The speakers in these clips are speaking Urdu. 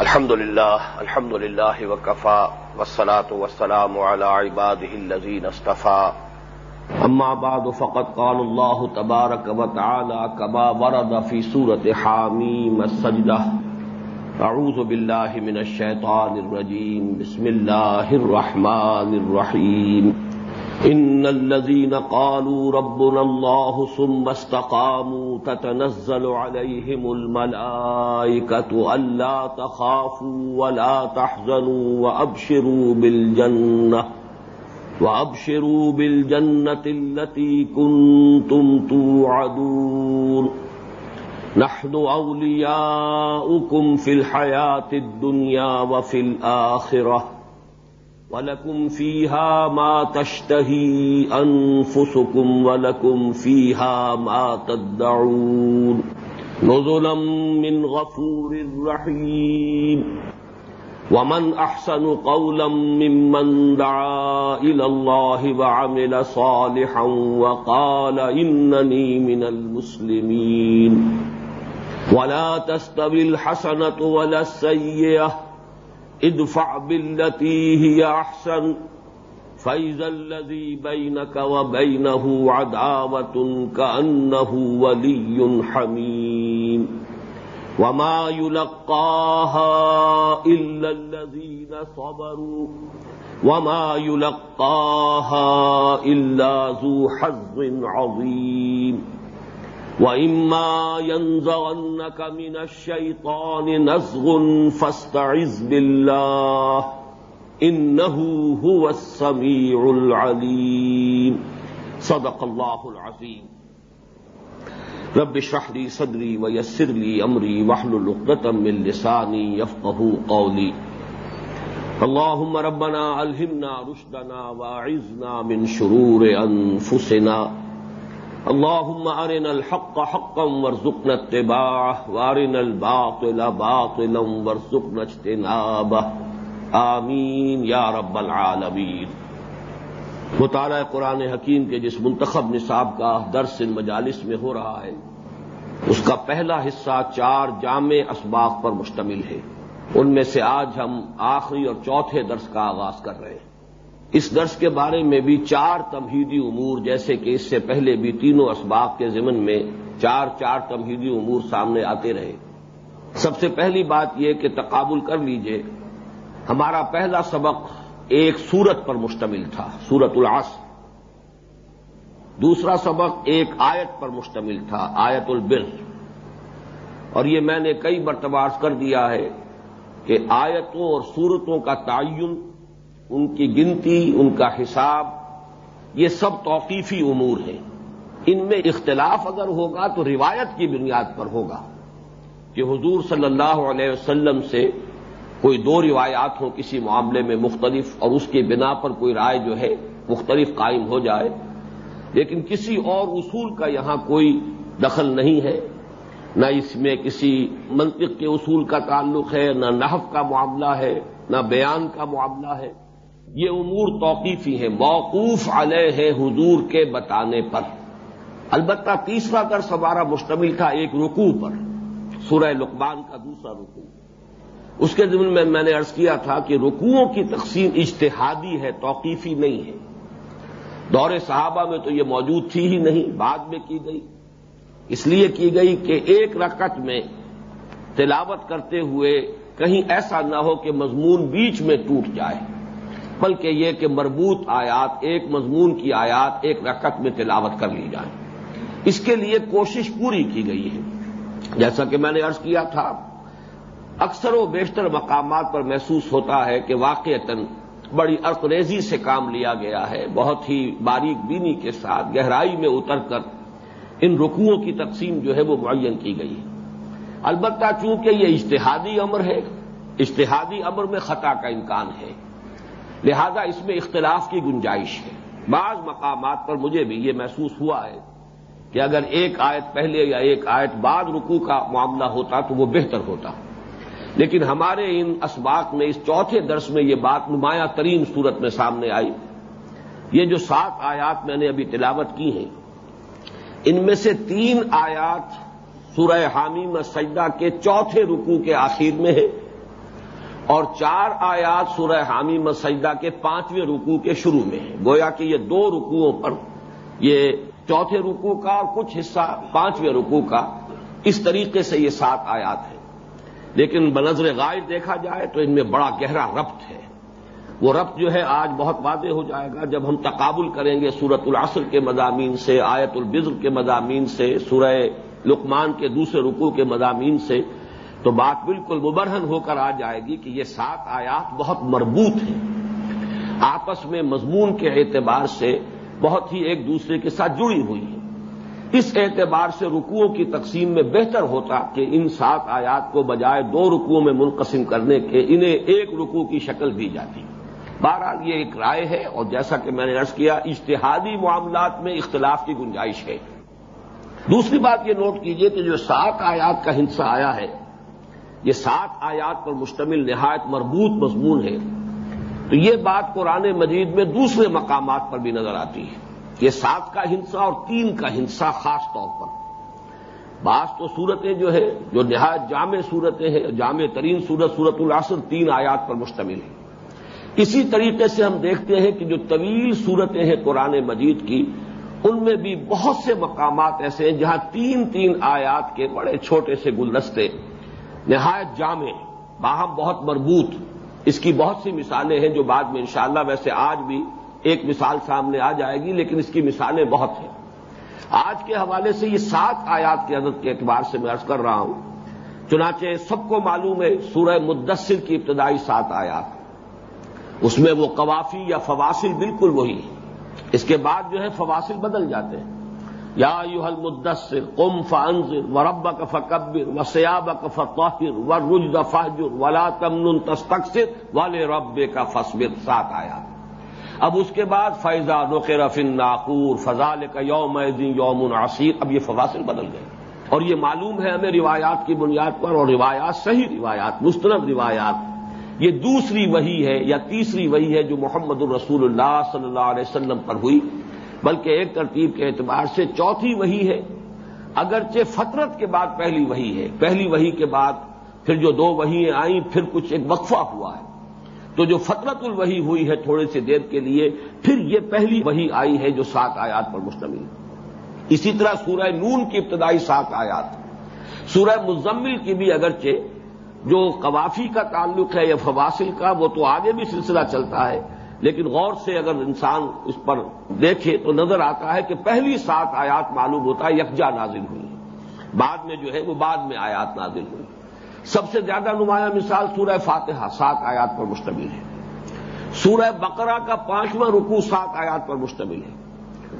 الحمد لله الحمد لله وكفى والصلاة والسلام على عباده الذين اصطفى أما بعد، فقد قال الله تبارك وتعالى كما ورد في سورة حاميم السجدة أعوذ بالله من الشيطان الرجيم بسم الله الرحمن الرحيم ان الذين قالوا ربنا الله ثم استقاموا تتنزل عليهم الملائكه الا تخافوا ولا تحزنوا وابشروا بالجنه وابشروا بالجنه التي كنتم توعدون نحن اولياؤكم في الحياه الدنيا وفي الاخره ولكم فيها ما تشتهي أنفسكم ولكم فيها ما تدعون نزلا من غفور رحيم ومن أحسن قولا ممن دعا إلى الله وعمل صالحا وقال إنني من المسلمين ولا تستوي الحسنة ولا السيئة ادفع بالتي هي احسن فاذا الذي بينك وبينه عداوه كانه ولي حميم وما يلقاها الا الذين صبروا وما يلقاها الا ذو حظ عظيم وَإِمَّا يَنزَغَنَّكَ مِنَ الشَّيْطَانِ نَزْغٌ فَاسْتَعِذْ بِاللَّهِ إِنَّهُ هُوَ السَّمِيعُ الْعَلِيمُ صدق الله العظيم رب اشرح لي صدري ويسر لي أمري واحلل عقدة من لساني يفقهوا قولي اللهم ربنا ألهمنا رشدنا واعذنا من شرور أنفسنا اللهم ارنا الحق حقا وارزقنا اتباعه وارنا الباطل باطلا وارزقنا اجتنابه آمین یا رب العالمین۔ مطالعہ قرآن حکیم کے جس منتخب نصاب کا درس مجالس میں ہو رہا ہے، اس کا پہلا حصہ چار جامع اسباق پر مشتمل ہے۔ ان میں سے آج ہم آخری اور چوتھے درس کا آغاز کر رہے ہیں۔ اس درس کے بارے میں بھی چار تمہیدی امور، جیسے کہ اس سے پہلے بھی تینوں اسباق کے ضمن میں چار چار تمہیدی امور سامنے آتے رہے۔ سب سے پہلی بات یہ کہ تقابل کر لیجیے، ہمارا پہلا سبق ایک سورت پر مشتمل تھا، سورت العص دوسرا سبق ایک آیت پر مشتمل تھا، آیت البر۔ اور یہ میں نے کئی مرتبہ کر دیا ہے کہ آیتوں اور سورتوں کا تعین ان کی گنتی، ان کا حساب، یہ سب توقیفی امور ہیں۔ ان میں اختلاف اگر ہوگا تو روایت کی بنیاد پر ہوگا کہ حضور صلی اللہ علیہ وسلم سے کوئی دو روایات ہوں کسی معاملے میں مختلف اور اس کی بنا پر کوئی رائے جو ہے مختلف قائم ہو جائے۔ لیکن کسی اور اصول کا یہاں کوئی دخل نہیں ہے۔ نہ اس میں کسی منطق کے اصول کا تعلق ہے، نہ نحف کا معاملہ ہے، نہ بیان کا معاملہ ہے۔ یہ امور توقیفی ہیں، موقوف علیہ ہے حضور کے بتانے پر۔ البتہ تیسرا درس ہمارا مشتمل تھا ایک رکوع پر، سورہ لقمان کا دوسرا رکوع۔ اس کے ضمن میں میں نے ارض کیا تھا کہ رکوعوں کی تقسیم اجتہادی ہے، توقیفی نہیں ہے۔ دور صحابہ میں تو یہ موجود تھی ہی نہیں، بعد میں کی گئی۔ اس لیے کی گئی کہ ایک رکعت میں تلاوت کرتے ہوئے کہیں ایسا نہ ہو کہ مضمون بیچ میں ٹوٹ جائے۔ بلکہ یہ کہ مربوط آیات، ایک مضمون کی آیات، ایک رکعت میں تلاوت کر لی جائے۔ اس کے لیے کوشش پوری کی گئی ہے۔ جیسا کہ میں نے ارض کیا تھا، اکثر و بیشتر مقامات پر محسوس ہوتا ہے کہ واقع بڑی ارقریزی سے کام لیا گیا ہے۔ بہت ہی باریک بینی کے ساتھ گہرائی میں اتر کر ان رکوعوں کی تقسیم جو ہے وہ معین کی گئی ہے۔ البتہ چونکہ یہ اشتہادی امر ہے اشتہادی امر میں خطا کا امکان ہے۔ لہذا اس میں اختلاف کی گنجائش ہے۔ بعض مقامات پر مجھے بھی یہ محسوس ہوا ہے کہ اگر ایک آیت پہلے یا ایک آیت بعد رکو کا معاملہ ہوتا تو وہ بہتر ہوتا۔ لیکن ہمارے ان اسباق میں اس چوتھے درس میں یہ بات نمایاں ترین صورت میں سامنے آئی۔ یہ جو سات آیات میں نے ابھی تلاوت کی ہیں، ان میں سے تین آیات سورہ حامی سجدہ کے چوتھے رکو کے آخر میں ہے اور چار آیات سورہ حامی مسجدہ کے پانچویں رکوع کے شروع میں ہیں۔ گویا کہ یہ دو رکوعوں پر یہ چوتھے رکوع کا اور کچھ حصہ پانچویں رکوع کا اس طریقے سے یہ سات آیات ہیں۔ لیکن بنظر غائب دیکھا جائے تو ان میں بڑا گہرا ربط ہے۔ وہ ربط جو ہے آج بہت واضح ہو جائے گا جب ہم تقابل کریں گے سورت العصر کے مضامین سے، آیت البزر کے مضامین سے، سورہ لقمان کے دوسرے رکوع کے مضامین سے۔ تو بات بالکل مبرہن ہو کر آ جائے گی کہ یہ سات آیات بہت مربوط ہیں۔ آپس میں مضمون کے اعتبار سے بہت ہی ایک دوسرے کے ساتھ جڑی ہوئی ہیں۔ اس اعتبار سے رکوعوں کی تقسیم میں بہتر ہوتا کہ ان سات آیات کو بجائے دو رکوعوں میں منقسم کرنے کے انہیں ایک رکوع کی شکل دی جاتی۔ بہرحال یہ ایک رائے ہے اور جیسا کہ میں نے ارض کیا اشتہادی معاملات میں اختلاف کی گنجائش ہے۔ دوسری بات یہ نوٹ کیجیے کہ جو سات آیات کا ہنسا آیا ہے یہ سات آیات پر مشتمل، نہایت مربوط، مضمون ہے۔ تو یہ بات قرآن مجید میں دوسرے مقامات پر بھی نظر آتی ہے۔ یہ سات کا ہنسا اور تین کا ہنسا خاص طور پر۔ بعض تو صورتیں جو ہے جو نہایت جامع صورتیں ہیں، جامع ترین صورت صورت العصر تین آیات پر مشتمل ہے اسی طریقے سے ہم دیکھتے ہیں کہ جو طویل صورتیں ہیں قرآن مجید کی، ان میں بھی بہت سے مقامات ایسے ہیں جہاں تین تین آیات کے بڑے چھوٹے سے گلدستے نہایت جامع باہم بہت مربوط۔ اس کی بہت سی مثالیں ہیں جو بعد میں انشاءاللہ ویسے آج بھی ایک مثال سامنے آ جائے گی، لیکن اس کی مثالیں بہت ہیں۔ آج کے حوالے سے یہ سات آیات کی عدد کے اعتبار سے میں عرض کر رہا ہوں۔ چنانچہ سب کو معلوم ہے سورہ مدثر کی ابتدائی سات آیات۔ اس میں وہ قوافی یا فواصل بالکل وہی اس کے بعد جو ہے فواصل بدل جاتے ہیں۔ یا یو حل مدثر قم فنزر و رب کف کبر و سیاب کف و رج ولا تمن تستقصر والے رب کا فصبر سات آیا اب اس کے بعد فیضا نوق رفن ناقور فضال کا یوم یوم عصیر اب یہ فواصل بدل گئے۔ اور یہ معلوم ہے ہمیں روایات کی بنیاد پر اور روایات صحیح روایات، مستند روایات۔ یہ دوسری وہی ہے یا تیسری وہی ہے جو محمد الرسول اللہ صلی اللہ علیہ وسلم پر ہوئی۔ بلکہ ایک ترتیب کے اعتبار سے چوتھی وہی ہے۔ اگرچہ فطرت کے بعد پہلی وہی ہے۔ پہلی وہی کے بعد پھر جو دو وہی آئیں، پھر کچھ ایک وقفہ ہوا ہے۔ تو جو فطرت الوحی ہوئی ہے تھوڑے سے دیر کے لیے، پھر یہ پہلی وہی آئی ہے جو سات آیات پر مشتمل اسی طرح سورہ نون کی ابتدائی سات آیات۔ سورہ مزمل کی بھی اگرچہ جو قوافی کا تعلق ہے یا فواصل کا، وہ تو آگے بھی سلسلہ چلتا ہے۔ لیکن غور سے اگر انسان اس پر دیکھے تو نظر آتا ہے کہ پہلی سات آیات معلوم ہوتا ہے یکجا نازل ہوئی بعد میں جو ہے وہ بعد میں آیات نازل ہوئی۔ سب سے زیادہ نمایاں مثال سورہ فاتحہ سات آیات پر مشتمل ہے۔ سورہ بقرہ کا پانچواں رکوع سات آیات پر مشتمل ہے۔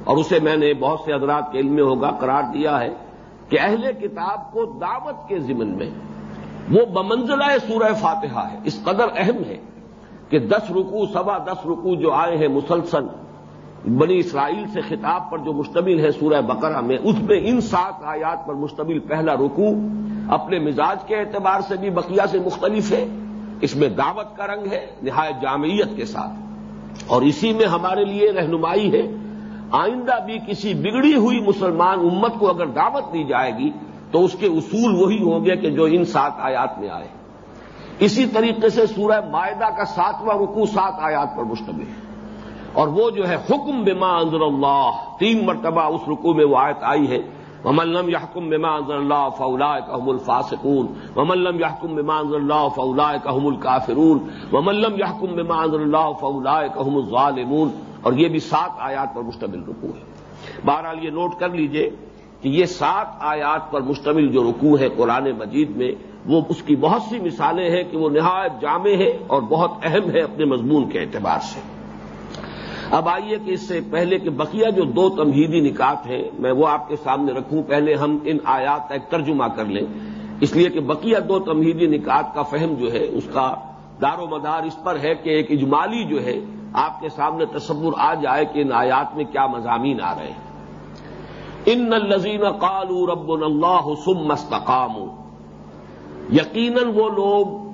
اور اسے میں نے بہت سے حضرات کے علم میں ہوگا قرار دیا ہے کہ اہل کتاب کو دعوت کے ضمن میں وہ بمنزلہ سورہ فاتحہ ہے۔ اس قدر اہم ہے۔ کہ دس رکو سوا دس رکو جو آئے ہیں مسلسل، بنی اسرائیل سے خطاب پر جو مشتمل ہے سورہ بقرہ میں، اس میں ان سات آیات پر مشتمل پہلا رکو اپنے مزاج کے اعتبار سے بھی بقیہ سے مختلف ہے، اس میں دعوت کا رنگ ہے، نہایت جامعیت کے ساتھ۔ اور اسی میں ہمارے لیے رہنمائی ہے، آئندہ بھی کسی بگڑی ہوئی مسلمان امت کو اگر دعوت دی جائے گی، تو اس کے اصول وہی ہوں گے کہ جو ان سات آیات میں آئے۔ اسی طریقے سے سورہ معدہ کا ساتواں رکو سات آیات پر مشتمل ہے۔ اور وہ جو ہے حکم بما انضر اللہ، تین مرتبہ اس رکو میں وہ آیت آئی ہے۔ مملم یحکم بما انضر اللہ فولا کام الفاسقون۔ مملم یحکم بما انضر اللہ فولا کام الکافرون مملم یحکم بما انضر اللہ فولا کام الظالمون۔ اور یہ بھی سات آیات پر مشتمل رکو ہے۔ بہرحال یہ نوٹ کر لیجیے کہ یہ سات آیات پر مشتمل جو رکوع ہے قرآن مجید میں وہ اس کی بہت سی مثالیں ہیں کہ وہ نہایت جامع ہے اور بہت اہم ہے اپنے مضمون کے اعتبار سے۔ اب آئیے کہ اس سے پہلے کہ بقیہ جو دو تمہیدی نکات ہیں، میں وہ آپ کے سامنے رکھوں، پہلے ہم ان آیات کا ایک ترجمہ کر لیں۔ اس لیے کہ بقیہ دو تمہیدی نکات کا فہم جو ہے، اس کا دار و مدار اس پر ہے کہ ایک اجمالی جو ہے، آپ کے سامنے تصور آ جائے کہ ان آیات میں کیا مضامین آ رہے ہیں۔ ان الزین قالو رب اللہ سم مستقام یقیناً وہ لوگ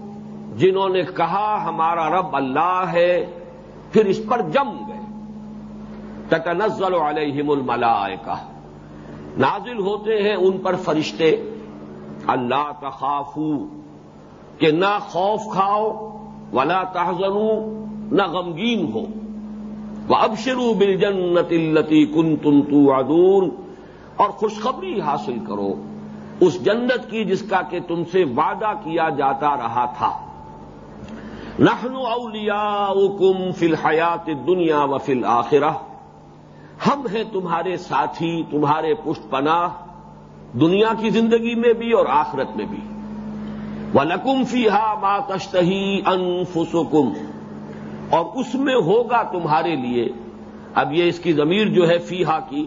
جنہوں نے کہا ہمارا رب اللہ ہے، پھر اس پر جم گئے۔ تتنزل علیہم الملائکہ۔ نازل ہوتے ہیں ان پر فرشتے۔ اللہ تخافو، کہ نہ خوف کھاؤ، ولا تحزن نہ غمگین ہو۔ وہ اب شروع بل جنت التی کن تم تو اور خوشخبری حاصل کرو۔ اس جنت کی جس کا کہ تم سے وعدہ کیا جاتا رہا تھا۔ نحن اولیاؤکم فی الحیات دنیا و فی الآخرہ ہم ہیں تمہارے ساتھی، تمہارے پشت پناہ، دنیا کی زندگی میں بھی اور آخرت میں بھی۔ وہ نقم فی ہا ماں تشتہی انفسکم اور اس میں ہوگا تمہارے لیے۔ اب یہ اس کی ضمیر جو ہے فیحا کی۔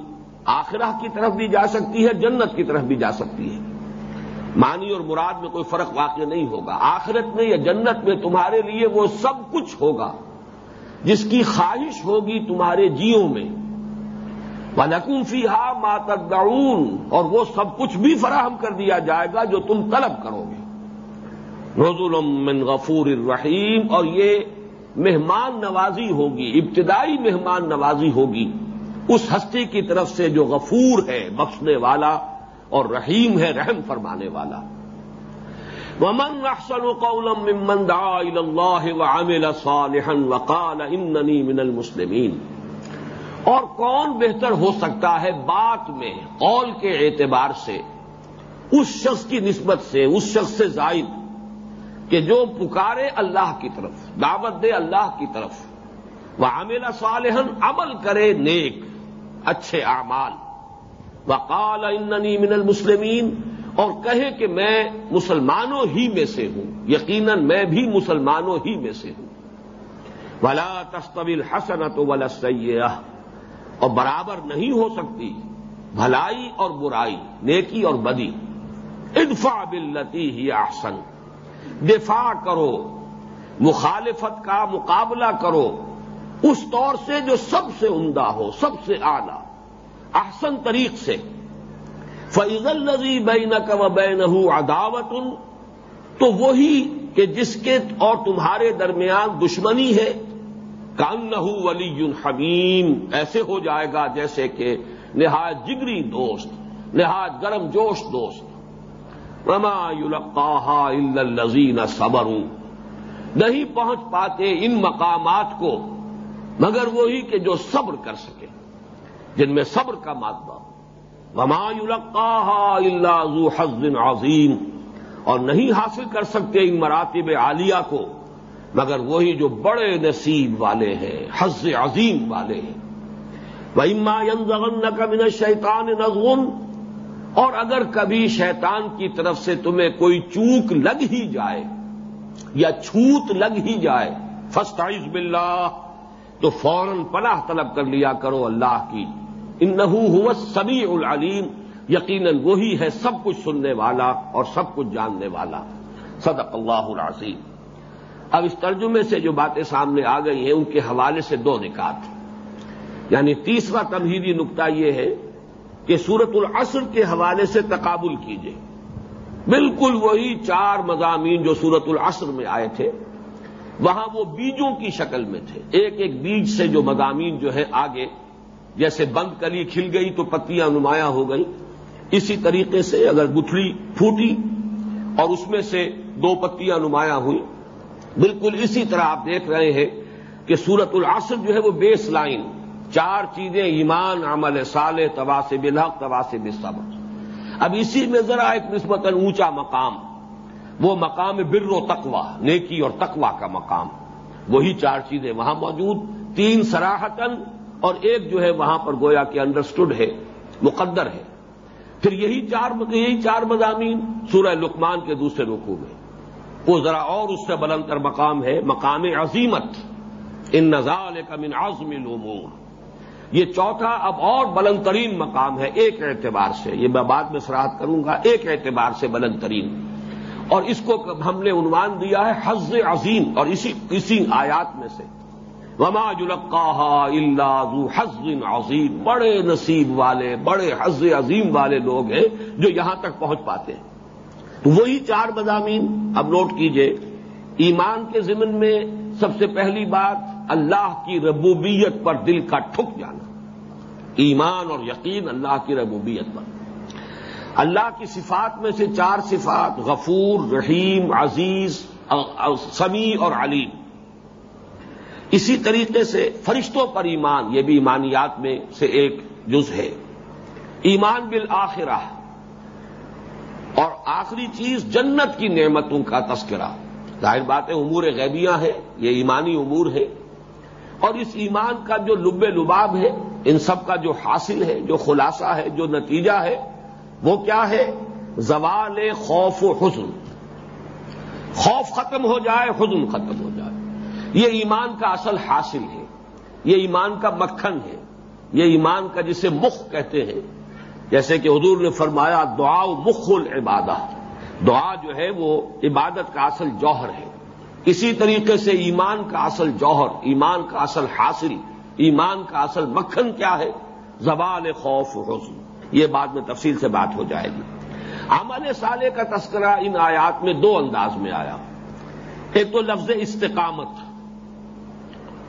آخرہ کی طرف بھی جا سکتی ہے، جنت کی طرف بھی جا سکتی ہے۔ معنی اور مراد میں کوئی فرق واقع نہیں ہوگا۔ آخرت میں یا جنت میں تمہارے لیے وہ سب کچھ ہوگا۔ جس کی خواہش ہوگی تمہارے جیوں میں۔ نقوم فی ہا ماتدعون اور وہ سب کچھ بھی فراہم کر دیا جائے گا جو تم طلب کرو گے۔ نزول من غفور الرحیم۔ اور یہ مہمان نوازی ہوگی، ابتدائی مہمان نوازی ہوگی۔ اس ہستی کی طرف سے جو غفور ہے، بخشنے والا اور رحیم ہے، رحم فرمانے والا۔ ومن احسن قولا ممن دعا الى الله وعمل صالحا وقال انني من المسلمين۔ اور کون بہتر ہو سکتا ہے بات میں، قول کے اعتبار سے، اس شخص کی نسبت سے، اس شخص سے زائد، کہ جو پکارے اللہ کی طرف، دعوت دے اللہ کی طرف۔ وہ عامل صالحن عمل کرے، نیک۔ اچھے اعمال۔ وقال اننی من المسلمین، اور کہے کہ میں مسلمانوں ہی میں سے ہوں، یقیناً میں بھی مسلمانوں ہی میں سے ہوں۔ ولا تستویل حسنت ولا سیاح اور برابر نہیں ہو سکتی، بھلائی اور برائی، نیکی اور بدی۔ ادفع بلتی ہی احسن۔ دفاع کرو، مخالفت کا مقابلہ کرو۔ اس طور سے جو سب سے عمدہ ہو، سب سے اعلی، احسن طریق سے۔ فیض النزی بین و بین عداوت تو وہی کہ جس کے اور تمہارے درمیان دشمنی ہے کان ولی حمیم ایسے ہو جائے گا جیسے کہ نہایت جگری دوست، نہایت گرم جوش دوست۔ وما یلقاہا الا الذین صبروا۔ نہیں پہنچ پاتے ان مقامات کو۔ مگر وہی کہ جو صبر کر سکے، جن میں صبر کا مادہ وما یلقاہا الا ذو حظ عظیم اور نہیں حاصل کر سکتے ان مراتب عالیہ کو، مگر وہی جو بڑے نصیب والے ہیں حز عظیم والے ہیں۔ وہ اما کا من شیطان نظغن اور اگر کبھی شیطان کی طرف سے تمہیں کوئی چوک لگ ہی جائے یا چھوت لگ ہی جائے فسٹائز باللہ تو فوراً پناہ طلب کر لیا کرو اللہ کی۔ ان نہ سبھی العلیم، یقیناً وہی ہے سب کچھ سننے والا اور سب کچھ جاننے والا۔ صدق اللہ العظیم۔ اب اس ترجمے سے جو باتیں سامنے آ گئی ہیں، ان کے حوالے سے دو نکات۔ یعنی تیسرا تمہیدی نقطہ یہ ہے کہ سورت العصر کے حوالے سے تقابل کیجیے بالکل وہی چار مضامین جو سورت العصر میں آئے تھے۔ وہاں وہ بیجوں کی شکل میں تھے۔ ایک ایک بیج سے جو مضامین جو ہے آگے، جیسے بند کلی کھل گئی تو پتیاں نمایاں ہو گئی اسی طریقے سے اگر گٹھڑی پھوٹی اور اس میں سے دو پتیاں نمایاں ہوئی بالکل اسی طرح آپ دیکھ رہے ہیں کہ سورت العصر جو ہے وہ بیس لائن، چار چیزیں، ایمان، عمل صالح تواسب الحق تواسب صبر اب اسی میں ذرا ایک نسبت اونچا مقام۔ وہ مقام بر و تقوا نیکی اور تقوا کا مقام۔ وہی چار چیزیں وہاں موجود، تین سراہتن اور ایک جو ہے وہاں پر گویا کہ انڈرسٹوڈ ہے، مقدر ہے۔ پھر یہی چار یہی چار مضامین سورہ لکمان کے دوسرے رکو میں۔ وہ ذرا اور اس سے بلند تر مقام ہے، مقام عظیمت۔ ان نظال کا من عزم الامور۔ یہ چوتھا اب اور بلند ترین مقام ہے، ایک اعتبار سے۔ یہ میں بعد میں سراہد کروں گا، ایک اعتبار سے بلند ترین۔ اور اس کو ہم نے عنوان دیا ہے حز عظیم، اور اسی اسی آیات میں سے۔ وما اللہ ذو حز عظیم بڑے نصیب والے، بڑے حز عظیم والے لوگ ہیں جو یہاں تک پہنچ پاتے ہیں۔ تو وہی چار مضامین، اب نوٹ کیجیے۔ ایمان کے ضمن میں سب سے پہلی بات، اللہ کی ربوبیت پر دل کا ٹھک جانا۔ ایمان اور یقین اللہ کی ربوبیت پر۔ اللہ کی صفات میں سے چار صفات، غفور، رحیم، عزیز، سمیع اور علیم۔ اسی طریقے سے فرشتوں پر ایمان، یہ بھی ایمانیات میں سے ایک جز ہے۔ ایمان بالآخرہ۔ اور آخری چیز جنت کی نعمتوں کا تذکرہ۔ ظاہر بات ہے، امور غیبیاں ہیں یہ ایمانی امور ہے۔ اور اس ایمان کا جو لب لباب ہے، ان سب کا جو حاصل ہے، جو خلاصہ ہے، جو نتیجہ ہے وہ کیا ہے؟ زوال خوف و حزن۔ خوف ختم ہو جائے، حزن ختم ہو جائے۔ یہ ایمان کا اصل حاصل ہے۔ یہ ایمان کا مکھن ہے۔ یہ ایمان کا جسے مخ کہتے ہیں۔ جیسے کہ حضور نے فرمایا، دعا مخ العبادہ۔ دعا جو ہے وہ عبادت کا اصل جوہر ہے۔ اسی طریقے سے ایمان کا اصل جوہر، ایمان کا اصل حاصل، ایمان کا اصل مکھن کیا ہے؟ زبان خوف حسن یہ بعد میں تفصیل سے بات ہو جائے گی۔ عمل سالے کا تذکرہ ان آیات میں دو انداز میں آیا۔ ایک تو لفظ استقامت،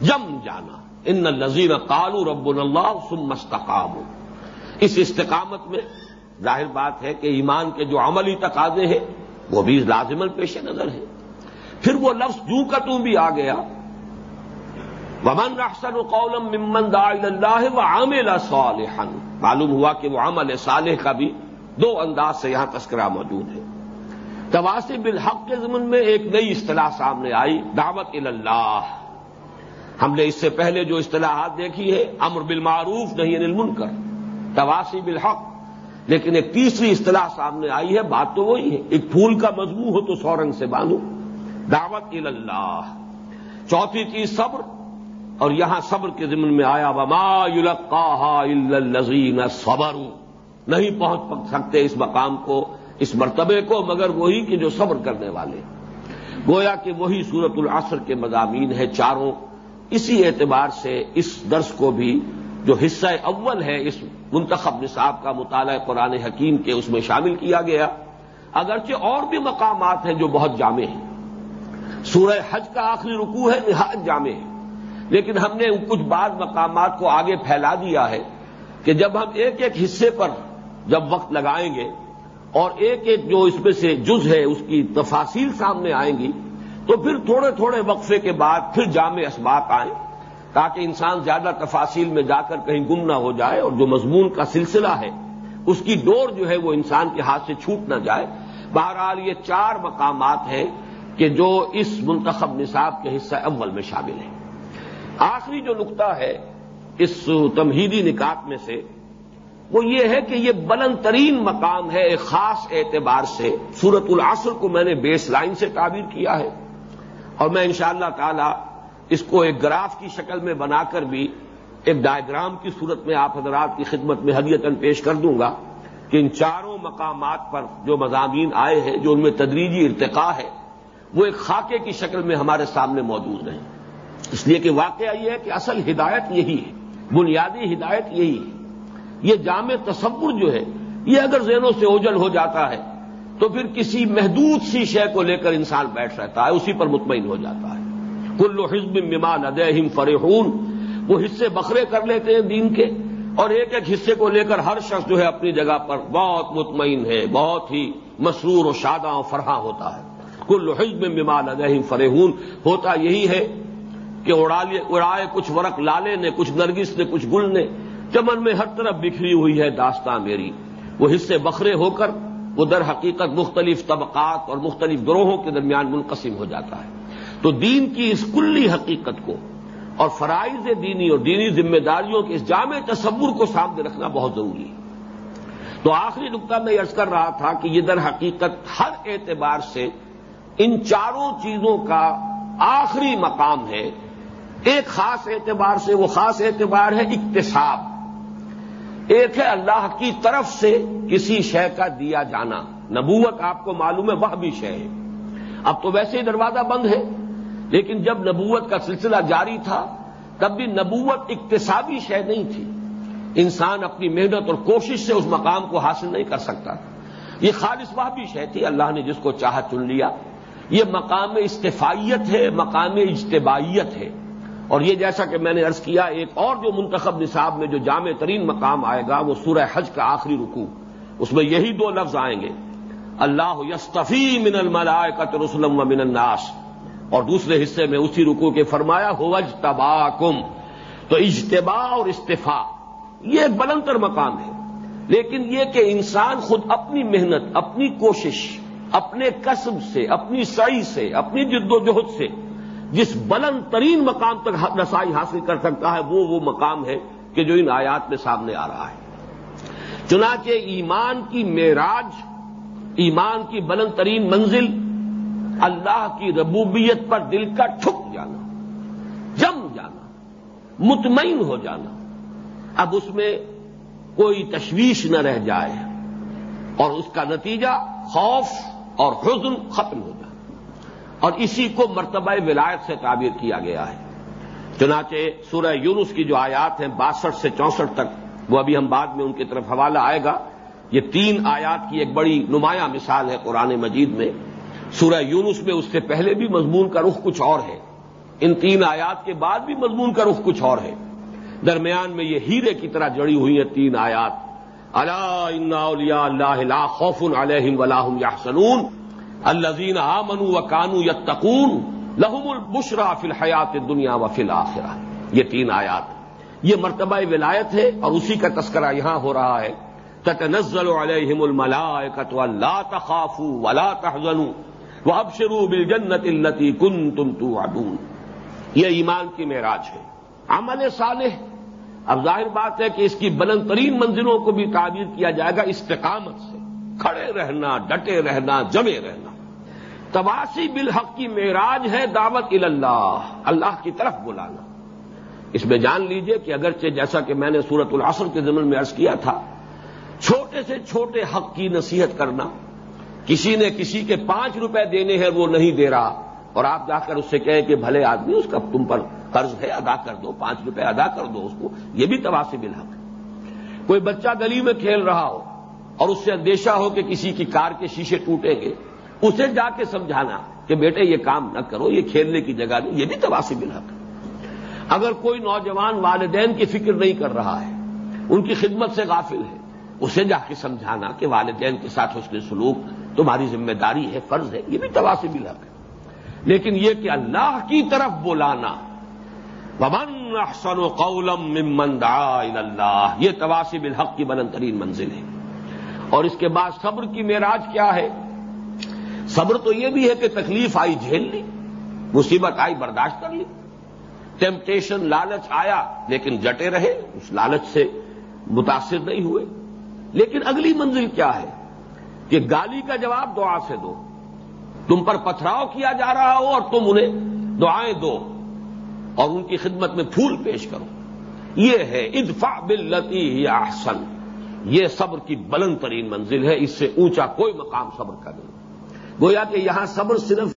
جم جانا۔ ان نذیر کالو رب اللہ سم مستقام اس استقامت میں ظاہر بات ہے کہ ایمان کے جو عملی تقاضے ہیں، وہ بھی لازمن پیش نظر ہے پھر وہ لفظ جو کا تم بھی آ گیا ومن احسن قولم ممن دا اللہ و عامل صالحا۔ معلوم ہوا کہ وہ عمل صالح کا بھی دو انداز سے یہاں تذکرہ موجود ہے۔ تواسی بالحق کے ضمن میں ایک نئی اصطلاح سامنے آئی، دعوت اللہ ہم نے اس سے پہلے جو اصطلاحات دیکھی ہے امر بالمعروف نہیں انل منکر تواسی بالحق۔ لیکن ایک تیسری اصطلاح سامنے آئی ہے، بات تو وہی ہے۔ ایک پھول کا مضمون ہو تو سو رنگ سے باندھو۔ دعوت اللہ چوتھی چیز صبر۔ اور یہاں صبر کے ضمن میں آیا، وما الزین صبر نہیں پہنچ سکتے اس مقام کو، اس مرتبے کو، مگر وہی کہ جو صبر کرنے والے۔ گویا کہ وہی سورت العصر کے مضامین ہے چاروں۔ اسی اعتبار سے اس درس کو بھی جو حصہ اول ہے، اس منتخب نصاب کا مطالعہ قرآن حکیم کے اس میں شامل کیا گیا۔ اگرچہ اور بھی مقامات ہیں جو بہت جامع ہیں۔ سورہ حج کا آخری رکوع ہے، نہایت جامع ہے۔ لیکن ہم نے کچھ بعض مقامات کو آگے پھیلا دیا ہے کہ جب ہم ایک ایک حصے پر جب وقت لگائیں گے اور ایک ایک جو اس میں سے جز ہے، اس کی تفاصیل سامنے آئیں گی، تو پھر تھوڑے تھوڑے وقفے کے بعد پھر جامع اسباق آئیں تاکہ انسان زیادہ تفاصیل میں جا کر کہیں گم نہ ہو جائے اور جو مضمون کا سلسلہ ہے، اس کی ڈور جو ہے وہ انسان کے ہاتھ سے چھوٹ نہ جائے۔ بہرحال یہ چار مقامات ہیں کہ جو اس منتخب نصاب کے حصہ اول میں شامل ہیں۔ آخری جو نقطہ ہے اس تمہیدی نکات میں سے، وہ یہ ہے کہ یہ بلند ترین مقام ہے ایک خاص اعتبار سے۔ سورت العصر کو میں نے بیس لائن سے تعبیر کیا ہے۔ اور میں انشاءاللہ اللہ تعالی اس کو ایک گراف کی شکل میں بنا کر بھی ایک ڈائیگرام کی صورت میں آپ حضرات کی خدمت میں حدیتن پیش کر دوں گا کہ ان چاروں مقامات پر جو مضامین آئے ہیں، جو ان میں تدریجی ارتقا ہے، وہ ایک خاکے کی شکل میں ہمارے سامنے موجود ہیں۔ اس لیے کہ واقعہ یہ ہے کہ اصل ہدایت یہی ہے، بنیادی ہدایت یہی ہے۔ یہ جامع تصور جو ہے، یہ اگر ذہنوں سے اوجل ہو جاتا ہے، تو پھر کسی محدود سی شے کو لے کر انسان بیٹھ رہتا ہے، اسی پر مطمئن ہو جاتا ہے۔ کل حزب مما ندہم فرحون۔ وہ حصے بکھرے کر لیتے ہیں دین کے، اور ایک ایک حصے کو لے کر ہر شخص جو ہے اپنی جگہ پر بہت مطمئن ہے، بہت ہی مسرور و شاداں و فرحاں ہوتا ہے۔ کل حزب مما ندہم فرحون۔ ہوتا یہی ہے کہ اڑائے کچھ ورق لالے نے، کچھ نرگس نے، کچھ گل نے۔ چمن میں ہر طرف بکھری ہوئی ہے داستان میری۔ وہ حصے بکھرے ہو کر، وہ در حقیقت مختلف طبقات اور مختلف گروہوں کے درمیان منقسم ہو جاتا ہے۔ تو دین کی اس کلی حقیقت کو اور فرائض دینی اور دینی ذمہ داریوں کے اس جامع تصور کو سامنے رکھنا بہت ضروری ہے۔ تو آخری نقطہ میں یرز کر رہا تھا کہ یہ در حقیقت ہر اعتبار سے ان چاروں چیزوں کا آخری مقام ہے۔ ایک خاص اعتبار سے وہ خاص اعتبار ہے اقتصاب۔ ایک ہے اللہ کی طرف سے کسی شے کا دیا جانا۔ نبوت آپ کو معلوم ہے وہ بھی شے ہے۔ اب تو ویسے ہی دروازہ بند ہے، لیکن جب نبوت کا سلسلہ جاری تھا، تب بھی نبوت اقتصابی شے نہیں تھی۔ انسان اپنی محنت اور کوشش سے اس مقام کو حاصل نہیں کر سکتا۔ یہ خالص وہ بھی شے تھی، اللہ نے جس کو چاہ چن لیا۔ یہ مقام استفائیت ہے، مقام اجتباعیت ہے۔ اور یہ جیسا کہ میں نے ارض کیا، ایک اور جو منتخب نصاب میں جو جامع ترین مقام آئے گا، وہ سورہ حج کا آخری رکوع۔ اس میں یہی دو لفظ آئیں گے۔ اللہ یستفی من الملائکت رسلم و من الناس۔ اور دوسرے حصے میں اسی رکو کے فرمایا ہو اجتباکم تو اجتباع اور استفاع، یہ ایک بلندر مقام ہے۔ لیکن یہ کہ انسان خود اپنی محنت، اپنی کوشش، اپنے قصب سے، اپنی سعی سے، اپنی جد و جہد سے جس بلند ترین مقام تک رسائی حاصل کر سکتا ہے، وہ وہ مقام ہے کہ جو ان آیات میں سامنے آ رہا ہے۔ چنانچہ ایمان کی معراج، ایمان کی بلند ترین منزل، اللہ کی ربوبیت پر دل کا ٹھک جانا، جم جانا، مطمئن ہو جانا۔ اب اس میں کوئی تشویش نہ رہ جائے اور اس کا نتیجہ خوف اور حزن ختم ہو جائے۔ اور اسی کو مرتبہ ولایت سے تعبیر کیا گیا ہے۔ چنانچہ سورہ یونس کی جو آیات ہیں باسٹھ سے چونسٹھ تک، وہ ابھی ہم بعد میں ان کی طرف حوالہ آئے گا۔ یہ تین آیات کی ایک بڑی نمایاں مثال ہے قرآن مجید میں۔ سورہ یونس میں اس سے پہلے بھی مضمون کا رخ کچھ اور ہے۔ ان تین آیات کے بعد بھی مضمون کا رخ کچھ اور ہے۔ درمیان میں یہ ہیرے کی طرح جڑی ہوئی ہیں تین آیات۔ اللہ اللہ خوف علیہم ولاحم یا سنون الزین آ منو و کانو یا لہم البشرا فی الحیات دنیا و فی الآخرہ یہ تین آیات یہ مرتبہ ولایت ہے اور اسی کا تذکرہ یہاں ہو رہا ہے۔ تتنزل علیہم الملائکت لا تخافوا ولا تحزنوا وابشروا بالجنت التي كنتم توعدون۔ یہ ایمان کی معراج ہے۔ عمل صالح۔ اب ظاہر بات ہے کہ اس کی بلند ترین منزلوں کو بھی تعبیر کیا جائے گا استقامت سے۔ کھڑے رہنا، ڈٹے رہنا، جمے رہنا۔ تواسی بالحق کی معراج ہے دعوت اللہ اللہ کی طرف بلانا۔ اس میں جان لیجیے کہ اگرچہ جیسا کہ میں نے سورت العصر کے زمن میں عرض کیا تھا، چھوٹے سے چھوٹے حق کی نصیحت کرنا، کسی نے کسی کے پانچ روپے دینے ہیں وہ نہیں دے رہا، اور آپ جا کر اس سے کہیں کہ بھلے آدمی، اس کا تم پر قرض ہے، ادا کر دو، پانچ روپے ادا کر دو، اس کو یہ بھی تواسب الحق ہے کوئی بچہ گلی میں کھیل رہا ہو اور اس سے اندیشہ ہو کہ کسی کی کار کے شیشے ٹوٹیں گے، اسے جا کے سمجھانا کہ بیٹے یہ کام نہ کرو، یہ کھیلنے کی جگہ نہیں، یہ بھی تواسب الحق ہے۔ اگر کوئی نوجوان والدین کی فکر نہیں کر رہا ہے، ان کی خدمت سے غافل ہے، اسے جا کے سمجھانا کہ والدین کے ساتھ اس کے سلوک تمہاری ذمہ داری ہے، فرض ہے، یہ بھی تواسب الحق ہے۔ لیکن یہ کہ اللہ کی طرف بلانا، ومن احسن قولم ممن دعا اللہ یہ تواسب الحق کی بلند ترین منزل ہے۔ اور اس کے بعد صبر کی معراج کیا ہے؟ صبر تو یہ بھی ہے کہ تکلیف آئی، جھیل لی، مصیبت آئی، برداشت کر لی۔ ٹیمپٹیشن لالچ آیا، لیکن جٹے رہے، اس لالچ سے متاثر نہیں ہوئے۔ لیکن اگلی منزل کیا ہے؟ کہ گالی کا جواب دعا سے دو۔ تم پر پتھراؤ کیا جا رہا ہو اور تم انہیں دعائیں دو۔ اور ان کی خدمت میں پھول پیش کرو۔ یہ ہے ادفا بلتی یا احسن۔ یہ صبر کی بلند ترین منزل ہے، اس سے اونچا کوئی مقام صبر کا نہیں۔ گویا کہ یہاں صبر صرف